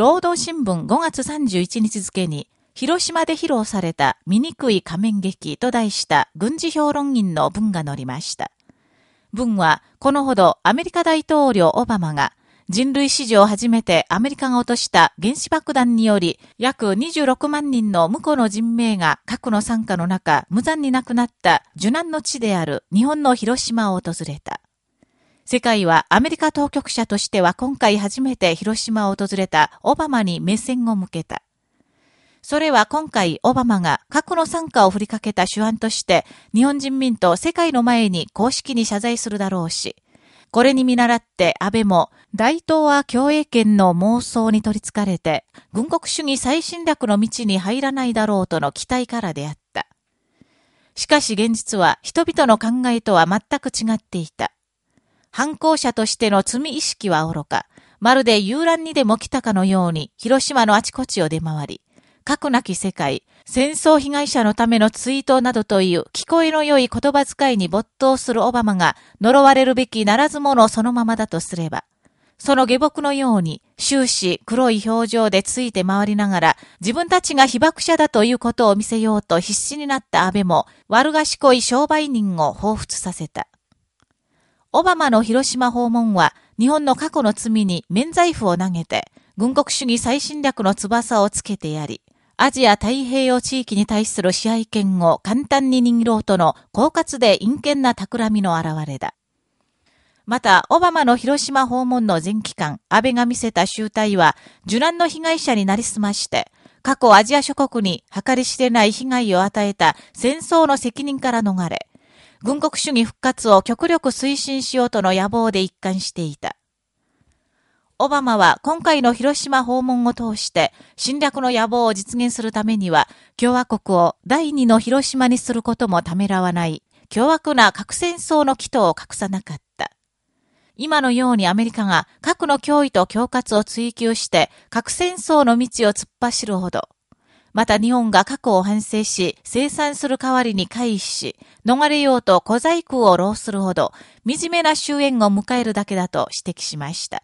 労働新聞5月31日付に、広島で披露された醜い仮面劇と題した軍事評論員の文が載りました。文は、このほどアメリカ大統領オバマが人類史上初めてアメリカが落とした原子爆弾により、約26万人の無辜の人命が核の参加の中、無残に亡くなった受難の地である日本の広島を訪れた。世界はアメリカ当局者としては今回初めて広島を訪れたオバマに目線を向けた。それは今回オバマが核の参加を振りかけた手腕として日本人民と世界の前に公式に謝罪するだろうし、これに見習って安倍も大東亜共栄圏の妄想に取り憑かれて軍国主義再侵略の道に入らないだろうとの期待からであった。しかし現実は人々の考えとは全く違っていた。犯行者としての罪意識は愚か、まるで遊覧にでも来たかのように広島のあちこちを出回り、核なき世界、戦争被害者のためのツイートなどという聞こえの良い言葉遣いに没頭するオバマが呪われるべきならず者そのままだとすれば、その下僕のように終始黒い表情でついて回りながら自分たちが被爆者だということを見せようと必死になった安倍も悪賢い商売人を彷彿させた。オバマの広島訪問は日本の過去の罪に免罪符を投げて軍国主義再侵略の翼をつけてやり、アジア太平洋地域に対する支配権を簡単に握ろうとの狡猾で陰険な企みの表れだ。また、オバマの広島訪問の前期間、安倍が見せた集体は、受難の被害者になりすまして、過去アジア諸国に計り知れない被害を与えた戦争の責任から逃れ、軍国主義復活を極力推進しようとの野望で一貫していた。オバマは今回の広島訪問を通して侵略の野望を実現するためには共和国を第二の広島にすることもためらわない凶悪な核戦争の祈祷を隠さなかった。今のようにアメリカが核の脅威と恐喝を追求して核戦争の道を突っ走るほど、また日本が過去を反省し、生産する代わりに回避し、逃れようと小細工を浪するほど、惨めな終焉を迎えるだけだと指摘しました。